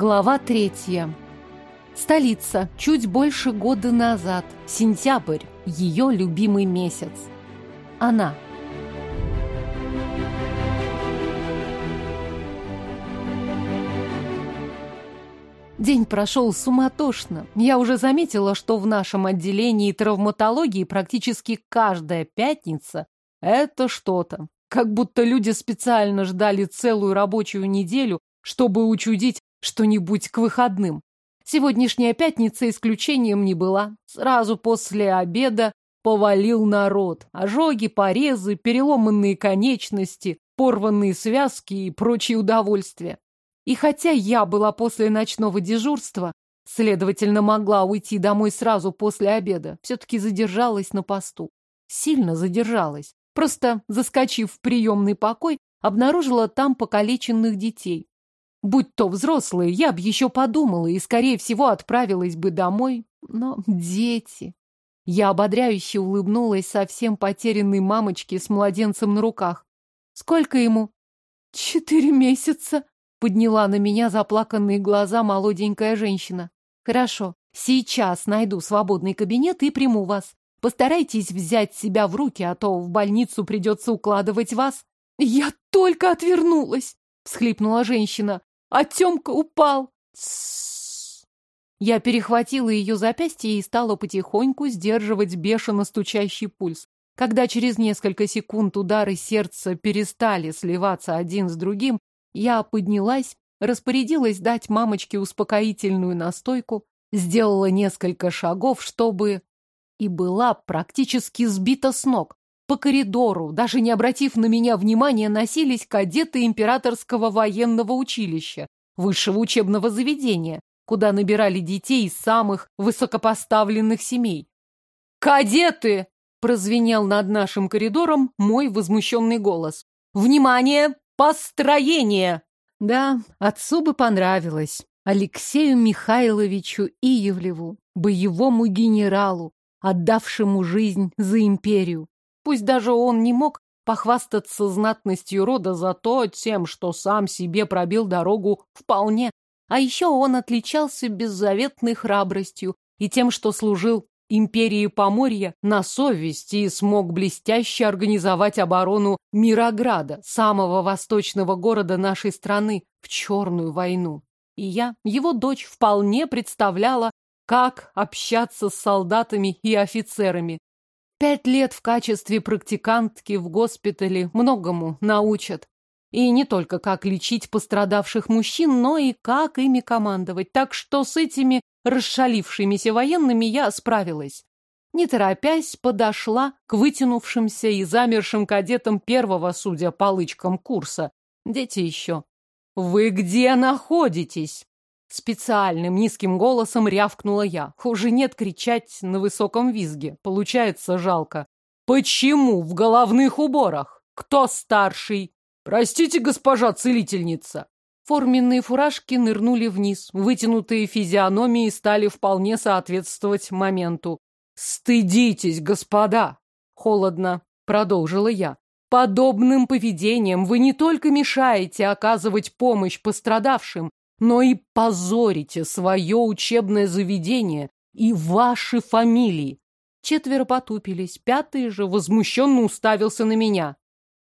Глава третья. Столица. Чуть больше года назад. Сентябрь. Ее любимый месяц. Она. День прошел суматошно. Я уже заметила, что в нашем отделении травматологии практически каждая пятница – это что-то. Как будто люди специально ждали целую рабочую неделю, чтобы учудить что-нибудь к выходным. Сегодняшняя пятница исключением не была. Сразу после обеда повалил народ. Ожоги, порезы, переломанные конечности, порванные связки и прочие удовольствия. И хотя я была после ночного дежурства, следовательно, могла уйти домой сразу после обеда, все-таки задержалась на посту. Сильно задержалась. Просто, заскочив в приемный покой, обнаружила там покалеченных детей. Будь то взрослые, я бы еще подумала и, скорее всего, отправилась бы домой. Но дети... Я ободряюще улыбнулась совсем потерянной мамочке с младенцем на руках. Сколько ему? Четыре месяца, подняла на меня заплаканные глаза молоденькая женщина. Хорошо, сейчас найду свободный кабинет и приму вас. Постарайтесь взять себя в руки, а то в больницу придется укладывать вас. Я только отвернулась, всхлипнула женщина а Тёмка упал. Тссс. Я перехватила ее запястье и стала потихоньку сдерживать бешено стучащий пульс. Когда через несколько секунд удары сердца перестали сливаться один с другим, я поднялась, распорядилась дать мамочке успокоительную настойку, сделала несколько шагов, чтобы... И была практически сбита с ног. По коридору, даже не обратив на меня внимания, носились кадеты императорского военного училища, высшего учебного заведения, куда набирали детей из самых высокопоставленных семей. «Кадеты!» — прозвенел над нашим коридором мой возмущенный голос. «Внимание! Построение!» Да, отцу бы понравилось. Алексею Михайловичу Иевлеву, боевому генералу, отдавшему жизнь за империю. Пусть даже он не мог похвастаться знатностью рода, зато тем, что сам себе пробил дорогу вполне. А еще он отличался беззаветной храбростью и тем, что служил империи Поморья на совесть и смог блестяще организовать оборону Мирограда, самого восточного города нашей страны, в Черную войну. И я, его дочь, вполне представляла, как общаться с солдатами и офицерами, Пять лет в качестве практикантки в госпитале многому научат. И не только как лечить пострадавших мужчин, но и как ими командовать. Так что с этими расшалившимися военными я справилась. Не торопясь, подошла к вытянувшимся и замершим кадетам первого, судя по лычкам, курса. Дети еще. «Вы где находитесь?» Специальным низким голосом рявкнула я. Уже нет кричать на высоком визге. Получается жалко. Почему в головных уборах? Кто старший? Простите, госпожа целительница. Форменные фуражки нырнули вниз. Вытянутые физиономии стали вполне соответствовать моменту. «Стыдитесь, господа!» Холодно продолжила я. Подобным поведением вы не только мешаете оказывать помощь пострадавшим, но и позорите свое учебное заведение и ваши фамилии. Четверо потупились, пятый же возмущенно уставился на меня.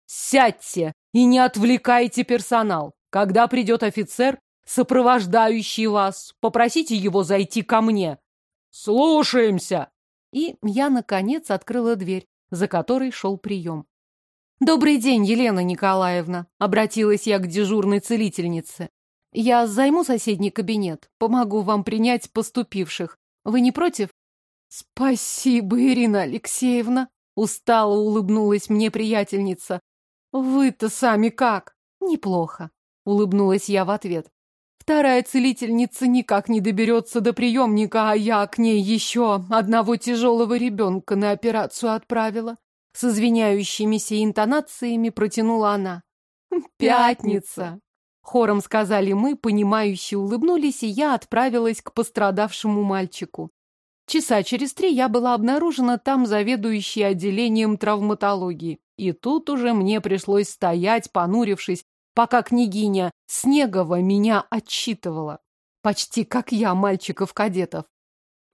Сядьте и не отвлекайте персонал. Когда придет офицер, сопровождающий вас, попросите его зайти ко мне. Слушаемся. И я, наконец, открыла дверь, за которой шел прием. «Добрый день, Елена Николаевна!» — обратилась я к дежурной целительнице. Я займу соседний кабинет, помогу вам принять поступивших. Вы не против? Спасибо, Ирина Алексеевна, устало улыбнулась мне приятельница. Вы-то сами как? Неплохо, улыбнулась я в ответ. Вторая целительница никак не доберется до приемника, а я к ней еще одного тяжелого ребенка на операцию отправила. С извиняющимися интонациями протянула она. «Пятница! Хором сказали мы, понимающе улыбнулись, и я отправилась к пострадавшему мальчику. Часа через три я была обнаружена там заведующей отделением травматологии. И тут уже мне пришлось стоять, понурившись, пока княгиня Снегова меня отчитывала. почти как я, мальчиков-кадетов.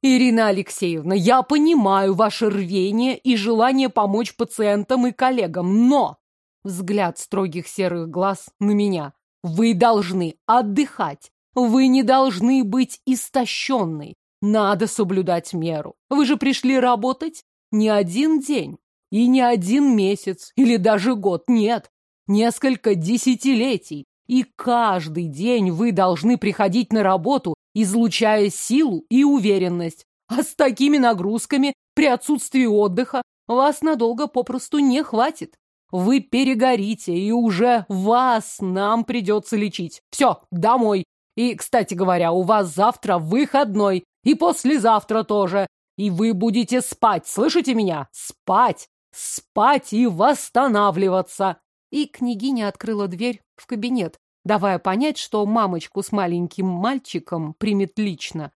Ирина Алексеевна, я понимаю ваше рвение и желание помочь пациентам и коллегам, но... Взгляд строгих серых глаз на меня. Вы должны отдыхать. Вы не должны быть истощенной. Надо соблюдать меру. Вы же пришли работать не один день и не один месяц или даже год. Нет, несколько десятилетий. И каждый день вы должны приходить на работу, излучая силу и уверенность. А с такими нагрузками при отсутствии отдыха вас надолго попросту не хватит. Вы перегорите, и уже вас нам придется лечить. Все, домой. И, кстати говоря, у вас завтра выходной, и послезавтра тоже. И вы будете спать, слышите меня? Спать! Спать и восстанавливаться!» И княгиня открыла дверь в кабинет, давая понять, что мамочку с маленьким мальчиком примет лично.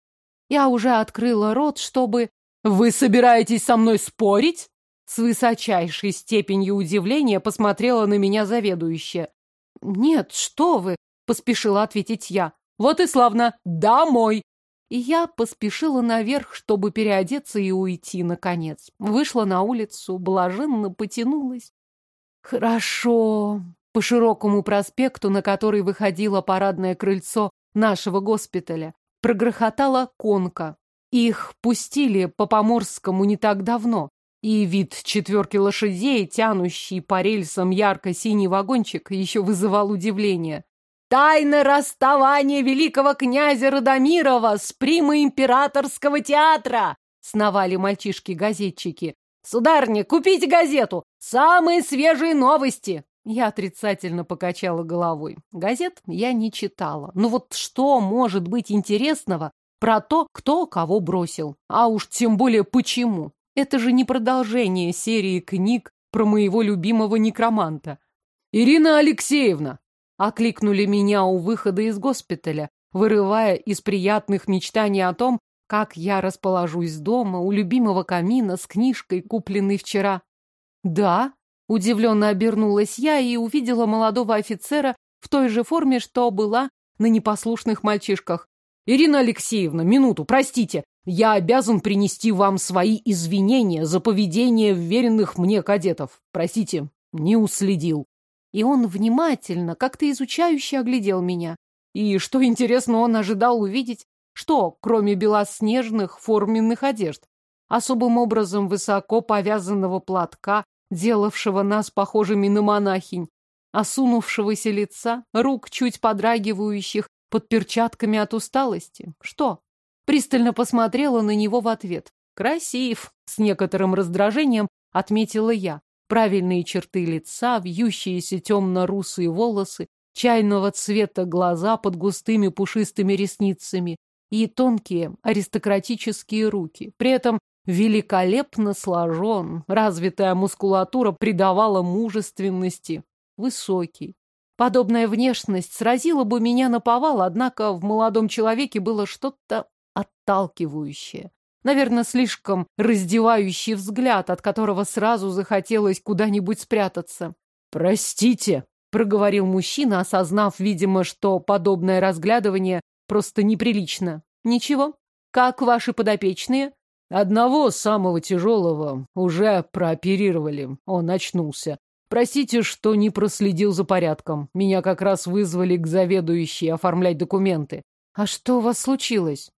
Я уже открыла рот, чтобы... «Вы собираетесь со мной спорить?» С высочайшей степенью удивления посмотрела на меня заведующая. «Нет, что вы!» — поспешила ответить я. «Вот и славно! Домой!» И я поспешила наверх, чтобы переодеться и уйти, наконец. Вышла на улицу, блаженно потянулась. Хорошо. По широкому проспекту, на который выходило парадное крыльцо нашего госпиталя, прогрохотала конка. Их пустили по Поморскому не так давно, и вид четверки лошадей, тянущий по рельсам ярко-синий вагончик, еще вызывал удивление. Тайна расставания великого князя Радомирова с примой императорского театра!» Сновали мальчишки-газетчики. «Сударыня, купите газету! Самые свежие новости!» Я отрицательно покачала головой. Газет я не читала. Ну вот что может быть интересного про то, кто кого бросил? А уж тем более почему? Это же не продолжение серии книг про моего любимого некроманта. «Ирина Алексеевна!» окликнули меня у выхода из госпиталя, вырывая из приятных мечтаний о том, как я расположусь дома у любимого камина с книжкой, купленной вчера. Да, удивленно обернулась я и увидела молодого офицера в той же форме, что была на непослушных мальчишках. Ирина Алексеевна, минуту, простите, я обязан принести вам свои извинения за поведение вверенных мне кадетов. Простите, не уследил и он внимательно, как-то изучающе оглядел меня. И, что интересно, он ожидал увидеть, что, кроме белоснежных форменных одежд, особым образом высоко повязанного платка, делавшего нас похожими на монахинь, осунувшегося лица, рук, чуть подрагивающих под перчатками от усталости. Что? Пристально посмотрела на него в ответ. Красив, с некоторым раздражением отметила я. Правильные черты лица, вьющиеся темно-русые волосы, чайного цвета глаза под густыми пушистыми ресницами и тонкие аристократические руки. При этом великолепно сложен, развитая мускулатура придавала мужественности. Высокий. Подобная внешность сразила бы меня на повал, однако в молодом человеке было что-то отталкивающее. Наверное, слишком раздевающий взгляд, от которого сразу захотелось куда-нибудь спрятаться. «Простите», — проговорил мужчина, осознав, видимо, что подобное разглядывание просто неприлично. «Ничего. Как ваши подопечные?» «Одного самого тяжелого уже прооперировали. Он очнулся. Простите, что не проследил за порядком. Меня как раз вызвали к заведующей оформлять документы. А что у вас случилось?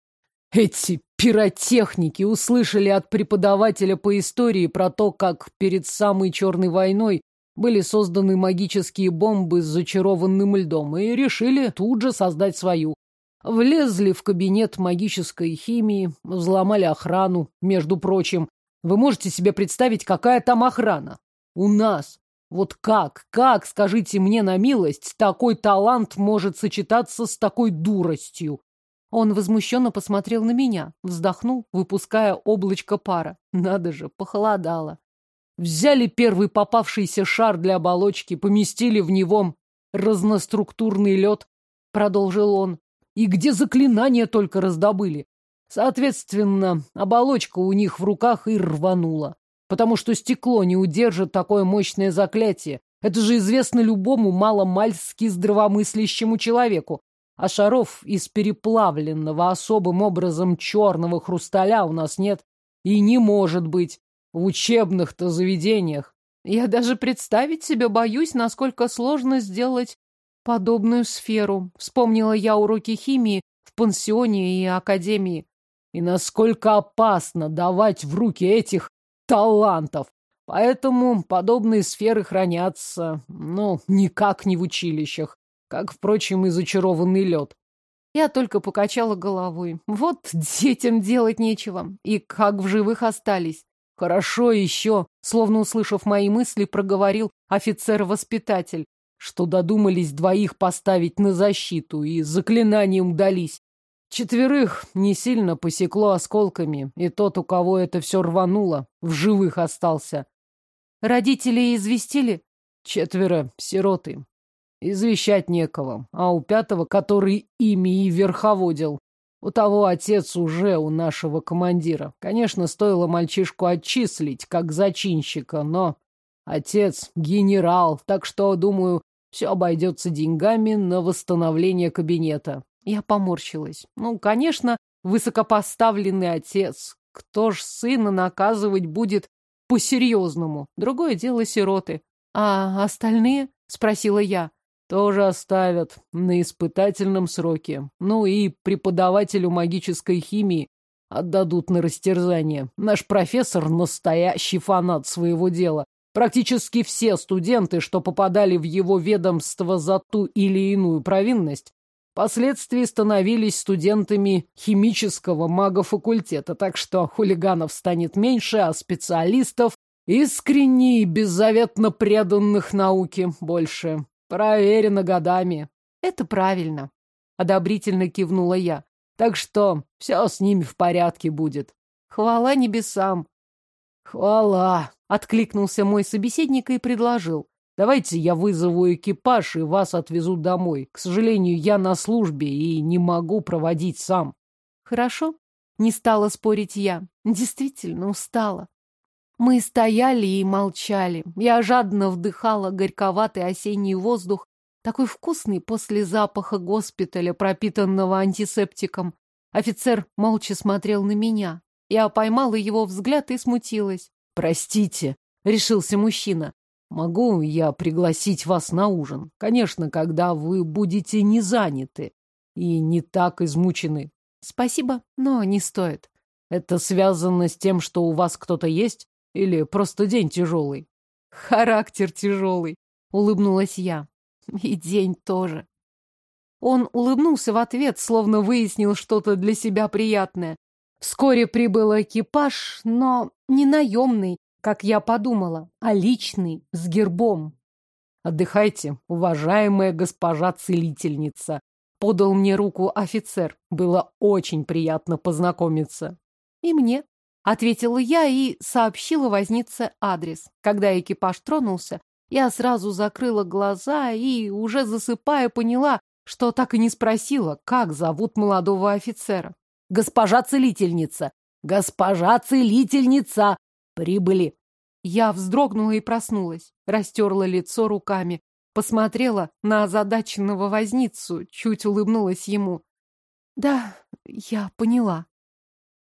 Эти пиротехники услышали от преподавателя по истории про то, как перед самой Черной войной были созданы магические бомбы с зачарованным льдом и решили тут же создать свою. Влезли в кабинет магической химии, взломали охрану, между прочим. Вы можете себе представить, какая там охрана? У нас. Вот как, как, скажите мне на милость, такой талант может сочетаться с такой дуростью? Он возмущенно посмотрел на меня, вздохнул, выпуская облачко пара. Надо же, похолодало. Взяли первый попавшийся шар для оболочки, поместили в него разноструктурный лед, продолжил он. И где заклинания только раздобыли. Соответственно, оболочка у них в руках и рванула. Потому что стекло не удержит такое мощное заклятие. Это же известно любому маломальски здравомыслящему человеку. А шаров из переплавленного особым образом черного хрусталя у нас нет и не может быть в учебных-то заведениях. Я даже представить себе боюсь, насколько сложно сделать подобную сферу. Вспомнила я уроки химии в пансионе и академии. И насколько опасно давать в руки этих талантов. Поэтому подобные сферы хранятся, ну, никак не в училищах, как, впрочем, и зачарованный лед. Я только покачала головой. Вот детям делать нечего. И как в живых остались. Хорошо еще, словно услышав мои мысли, проговорил офицер-воспитатель, что додумались двоих поставить на защиту и заклинанием дались. Четверых не сильно посекло осколками, и тот, у кого это все рвануло, в живых остался. Родители известили? Четверо сироты. Извещать некого, а у пятого, который ими и верховодил, у того отец уже у нашего командира. Конечно, стоило мальчишку отчислить, как зачинщика, но отец — генерал, так что, думаю, все обойдется деньгами на восстановление кабинета. Я поморщилась. Ну, конечно, высокопоставленный отец. Кто ж сына наказывать будет по-серьезному? Другое дело сироты. А остальные? — спросила я. Тоже оставят на испытательном сроке. Ну и преподавателю магической химии отдадут на растерзание. Наш профессор — настоящий фанат своего дела. Практически все студенты, что попадали в его ведомство за ту или иную провинность, впоследствии становились студентами химического магофакультета, так что хулиганов станет меньше, а специалистов, искренне и беззаветно преданных науке, больше. Проверено годами. Это правильно. Одобрительно кивнула я. Так что все с ними в порядке будет. Хвала небесам. Хвала. Откликнулся мой собеседник и предложил. Давайте я вызову экипаж и вас отвезу домой. К сожалению, я на службе и не могу проводить сам. Хорошо. Не стала спорить я. Действительно устала. Мы стояли и молчали. Я жадно вдыхала горьковатый осенний воздух, такой вкусный после запаха госпиталя, пропитанного антисептиком. Офицер молча смотрел на меня. Я поймала его взгляд и смутилась. «Простите», — решился мужчина. «Могу я пригласить вас на ужин? Конечно, когда вы будете не заняты и не так измучены». «Спасибо, но не стоит». «Это связано с тем, что у вас кто-то есть?» Или просто день тяжелый? Характер тяжелый, улыбнулась я. И день тоже. Он улыбнулся в ответ, словно выяснил что-то для себя приятное. Вскоре прибыл экипаж, но не наемный, как я подумала, а личный, с гербом. «Отдыхайте, уважаемая госпожа-целительница», — подал мне руку офицер. Было очень приятно познакомиться. И мне. Ответила я и сообщила вознице адрес. Когда экипаж тронулся, я сразу закрыла глаза и, уже засыпая, поняла, что так и не спросила, как зовут молодого офицера. «Госпожа целительница! Госпожа целительница! Прибыли!» Я вздрогнула и проснулась, растерла лицо руками, посмотрела на озадаченного возницу, чуть улыбнулась ему. «Да, я поняла».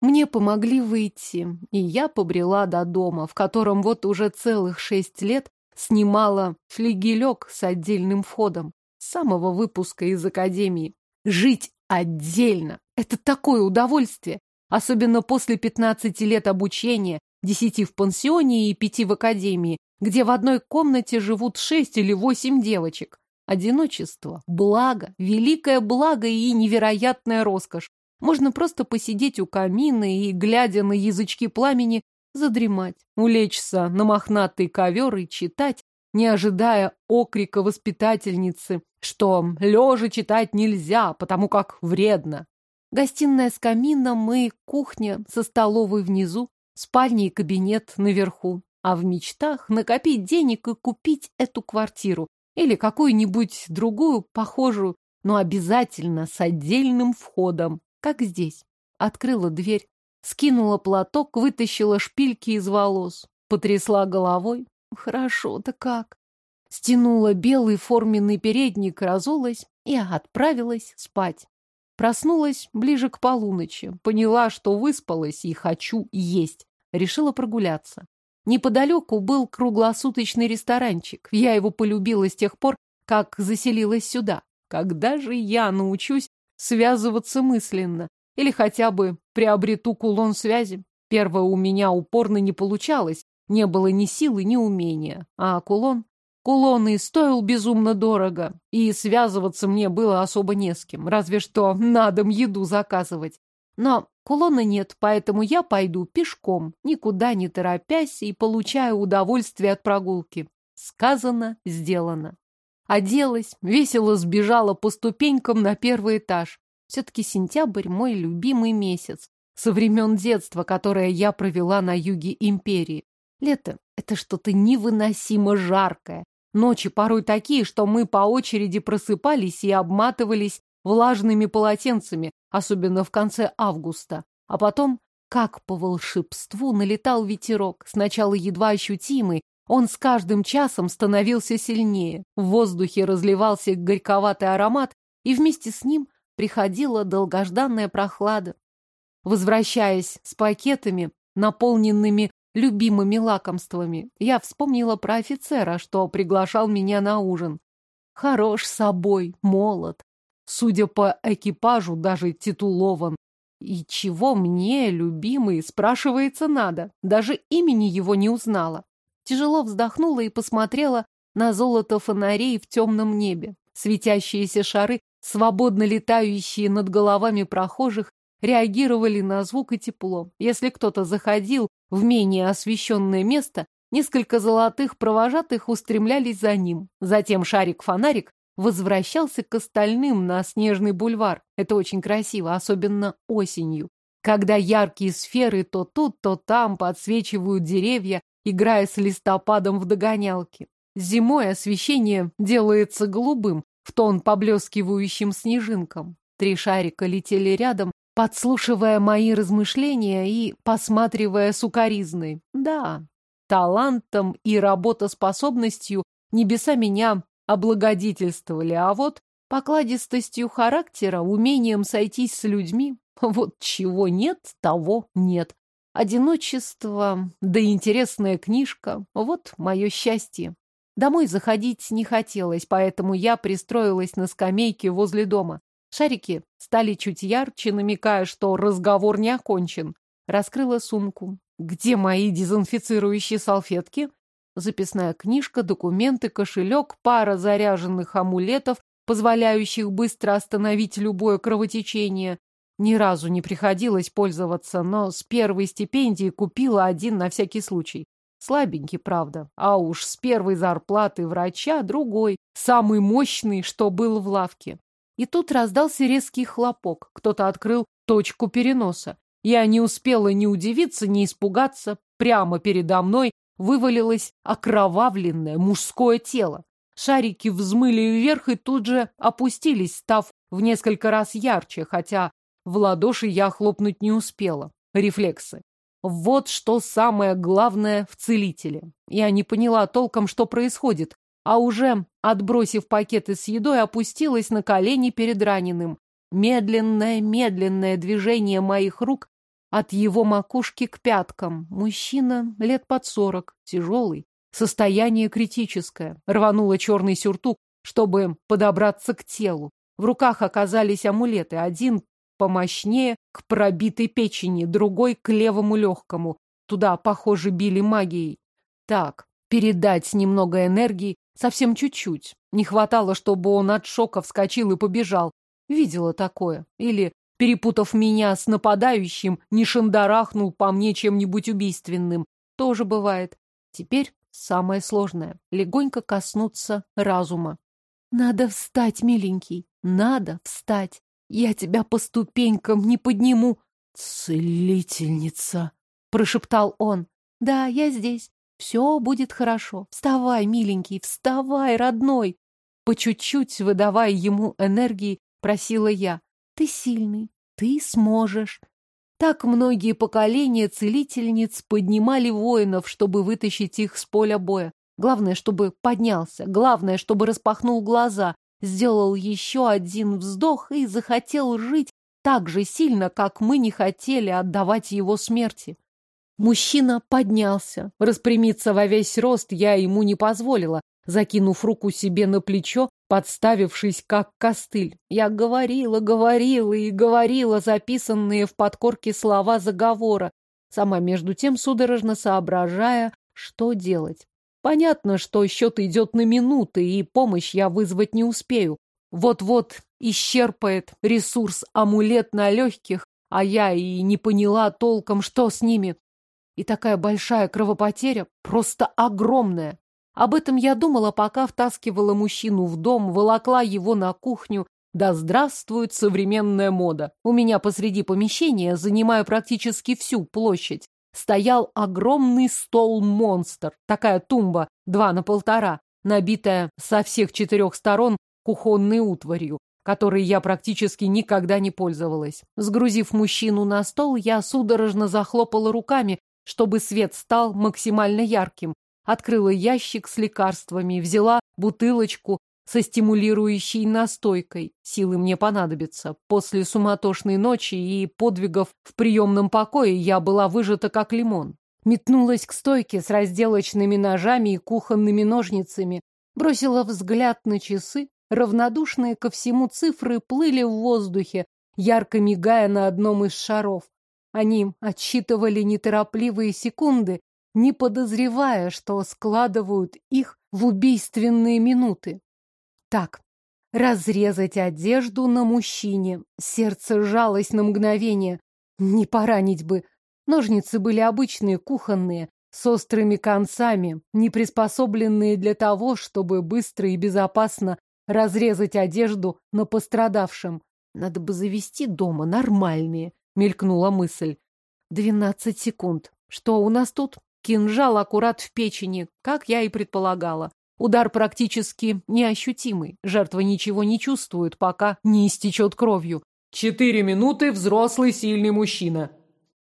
Мне помогли выйти, и я побрела до дома, в котором вот уже целых шесть лет снимала флигелек с отдельным входом, с самого выпуска из академии. Жить отдельно — это такое удовольствие, особенно после пятнадцати лет обучения, десяти в пансионе и пяти в академии, где в одной комнате живут шесть или восемь девочек. Одиночество – благо, великое благо и невероятная роскошь. Можно просто посидеть у камина и, глядя на язычки пламени, задремать, улечься на мохнатый ковер и читать, не ожидая окрика воспитательницы, что лежа читать нельзя, потому как вредно. Гостиная с камином и кухня со столовой внизу, спальня и кабинет наверху. А в мечтах накопить денег и купить эту квартиру или какую-нибудь другую, похожую, но обязательно с отдельным входом как здесь. Открыла дверь, скинула платок, вытащила шпильки из волос, потрясла головой. Хорошо-то как. Стянула белый форменный передник, разулась Я отправилась спать. Проснулась ближе к полуночи. Поняла, что выспалась и хочу есть. Решила прогуляться. Неподалеку был круглосуточный ресторанчик. Я его полюбила с тех пор, как заселилась сюда. Когда же я научусь связываться мысленно? Или хотя бы приобрету кулон связи? Первое у меня упорно не получалось. Не было ни силы, ни умения. А кулон? Кулон и стоил безумно дорого. И связываться мне было особо не с кем. Разве что на дом еду заказывать. Но кулона нет, поэтому я пойду пешком, никуда не торопясь и получаю удовольствие от прогулки. Сказано, сделано. Оделась, весело сбежала по ступенькам на первый этаж. Все-таки сентябрь мой любимый месяц. Со времен детства, которое я провела на юге империи. Лето — это что-то невыносимо жаркое. Ночи порой такие, что мы по очереди просыпались и обматывались влажными полотенцами, особенно в конце августа. А потом, как по волшебству, налетал ветерок, сначала едва ощутимый, он с каждым часом становился сильнее. В воздухе разливался горьковатый аромат, и вместе с ним приходила долгожданная прохлада. Возвращаясь с пакетами, наполненными любимыми лакомствами, я вспомнила про офицера, что приглашал меня на ужин. Хорош собой, молод. Судя по экипажу, даже титулован. И чего мне, любимый, спрашивается надо? Даже имени его не узнала. Тяжело вздохнула и посмотрела на золото фонарей в темном небе. Светящиеся шары, свободно летающие над головами прохожих, реагировали на звук и тепло. Если кто-то заходил в менее освещенное место, несколько золотых провожатых устремлялись за ним. Затем шарик-фонарик возвращался к остальным на снежный бульвар. Это очень красиво, особенно осенью. Когда яркие сферы то тут, то там подсвечивают деревья, играя с листопадом в догонялки. Зимой освещение делается голубым, в тон поблескивающим снежинкам. Три шарика летели рядом, подслушивая мои размышления и посматривая сукоризной. Да, талантом и работоспособностью небеса меня облагодетельствовали, а вот покладистостью характера, умением сойтись с людьми, вот чего нет, того нет. Одиночество, да интересная книжка — вот мое счастье. Домой заходить не хотелось, поэтому я пристроилась на скамейке возле дома. Шарики стали чуть ярче, намекая, что разговор не окончен. Раскрыла сумку. Где мои дезинфицирующие салфетки? Записная книжка, документы, кошелек, пара заряженных амулетов, позволяющих быстро остановить любое кровотечение, ни разу не приходилось пользоваться, но с первой стипендии купила один на всякий случай. Слабенький, правда. А уж с первой зарплаты врача другой, самый мощный, что был в лавке. И тут раздался резкий хлопок. Кто-то открыл точку переноса. Я не успела ни удивиться, ни испугаться. Прямо передо мной вывалилось окровавленное мужское тело. Шарики взмыли вверх и тут же опустились, став в несколько раз ярче, хотя в ладоши я хлопнуть не успела. Рефлексы. Вот что самое главное в целителе. Я не поняла толком, что происходит, а уже, отбросив пакеты с едой, опустилась на колени перед раненым. Медленное-медленное движение моих рук от его макушки к пяткам. Мужчина лет под сорок, тяжелый, состояние критическое. Рванула черный сюртук, чтобы подобраться к телу. В руках оказались амулеты. Один помощнее к пробитой печени, другой к левому легкому. Туда, похоже, били магией. Так, передать немного энергии, совсем чуть-чуть. Не хватало, чтобы он от шока вскочил и побежал. Видела такое. Или, перепутав меня с нападающим, не шандарахнул по мне чем-нибудь убийственным. Тоже бывает. Теперь самое сложное — легонько коснуться разума. Надо встать, миленький, надо встать. Я тебя по ступенькам не подниму. Целительница, прошептал он. Да, я здесь. Все будет хорошо. Вставай, миленький, вставай, родной. По чуть-чуть, выдавая ему энергии, просила я. Ты сильный, ты сможешь. Так многие поколения целительниц поднимали воинов, чтобы вытащить их с поля боя. Главное, чтобы поднялся. Главное, чтобы распахнул глаза, сделал еще один вздох и захотел жить так же сильно, как мы не хотели отдавать его смерти. Мужчина поднялся. Распрямиться во весь рост я ему не позволила, закинув руку себе на плечо, подставившись как костыль. Я говорила, говорила и говорила записанные в подкорке слова заговора, сама между тем судорожно соображая, что делать. Понятно, что счет идет на минуты, и помощь я вызвать не успею. Вот-вот исчерпает ресурс амулет на легких, а я и не поняла толком, что с ними. И такая большая кровопотеря, просто огромная. Об этом я думала, пока втаскивала мужчину в дом, волокла его на кухню. Да здравствует современная мода. У меня посреди помещения, занимая практически всю площадь, стоял огромный стол-монстр, такая тумба, два на полтора, набитая со всех четырех сторон кухонной утварью, которой я практически никогда не пользовалась. Сгрузив мужчину на стол, я судорожно захлопала руками, чтобы свет стал максимально ярким. Открыла ящик с лекарствами, взяла бутылочку со стимулирующей настойкой. Силы мне понадобятся. После суматошной ночи и подвигов в приемном покое я была выжата как лимон. Метнулась к стойке с разделочными ножами и кухонными ножницами. Бросила взгляд на часы. Равнодушные ко всему цифры плыли в воздухе, ярко мигая на одном из шаров. Они отсчитывали неторопливые секунды, не подозревая, что складывают их в убийственные минуты. Так, разрезать одежду на мужчине. Сердце сжалось на мгновение. Не поранить бы. Ножницы были обычные, кухонные, с острыми концами, не приспособленные для того, чтобы быстро и безопасно разрезать одежду на пострадавшем. Надо бы завести дома нормальные, мелькнула мысль. Двенадцать секунд. Что у нас тут? Кинжал аккурат в печени, как я и предполагала. Удар практически неощутимый. Жертва ничего не чувствует, пока не истечет кровью. Четыре минуты взрослый сильный мужчина.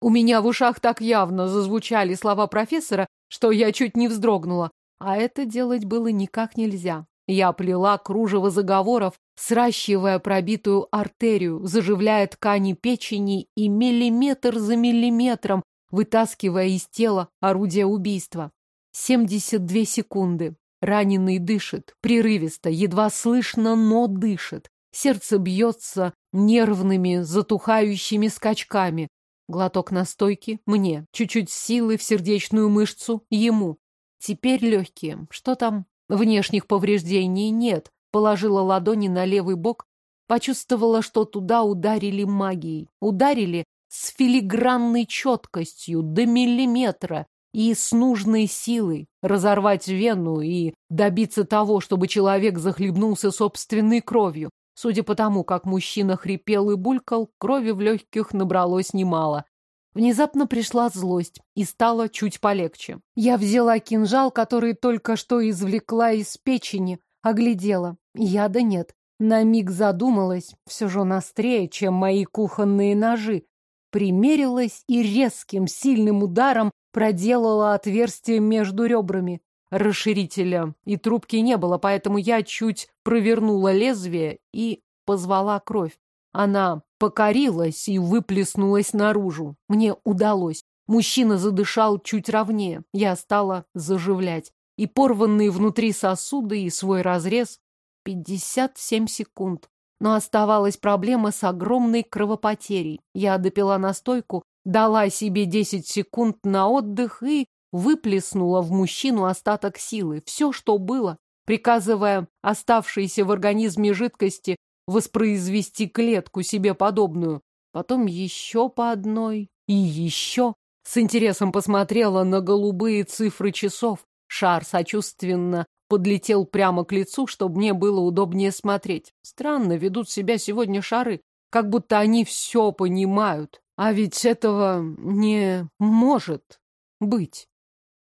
У меня в ушах так явно зазвучали слова профессора, что я чуть не вздрогнула. А это делать было никак нельзя. Я плела кружево заговоров, сращивая пробитую артерию, заживляя ткани печени и миллиметр за миллиметром вытаскивая из тела орудие убийства. Семьдесят две секунды. Раненый дышит, прерывисто, едва слышно, но дышит. Сердце бьется нервными, затухающими скачками. Глоток настойки мне, чуть-чуть силы в сердечную мышцу ему. Теперь легкие. Что там? Внешних повреждений нет. Положила ладони на левый бок, почувствовала, что туда ударили магией. Ударили с филигранной четкостью до миллиметра, и с нужной силой разорвать вену и добиться того, чтобы человек захлебнулся собственной кровью. Судя по тому, как мужчина хрипел и булькал, крови в легких набралось немало. Внезапно пришла злость, и стало чуть полегче. Я взяла кинжал, который только что извлекла из печени, оглядела. Яда нет. На миг задумалась, все же он острее, чем мои кухонные ножи. Примерилась и резким, сильным ударом проделала отверстие между ребрами. Расширителя и трубки не было, поэтому я чуть провернула лезвие и позвала кровь. Она покорилась и выплеснулась наружу. Мне удалось. Мужчина задышал чуть ровнее. Я стала заживлять. И порванные внутри сосуды, и свой разрез. Пятьдесят семь секунд. Но оставалась проблема с огромной кровопотерей. Я допила настойку, дала себе десять секунд на отдых и выплеснула в мужчину остаток силы, все, что было, приказывая оставшейся в организме жидкости воспроизвести клетку себе подобную. Потом еще по одной и еще. С интересом посмотрела на голубые цифры часов. Шар сочувственно подлетел прямо к лицу, чтобы мне было удобнее смотреть. Странно ведут себя сегодня шары, как будто они все понимают. А ведь этого не может быть.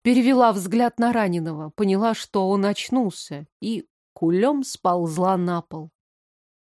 Перевела взгляд на раненого, поняла, что он очнулся, и кулем сползла на пол.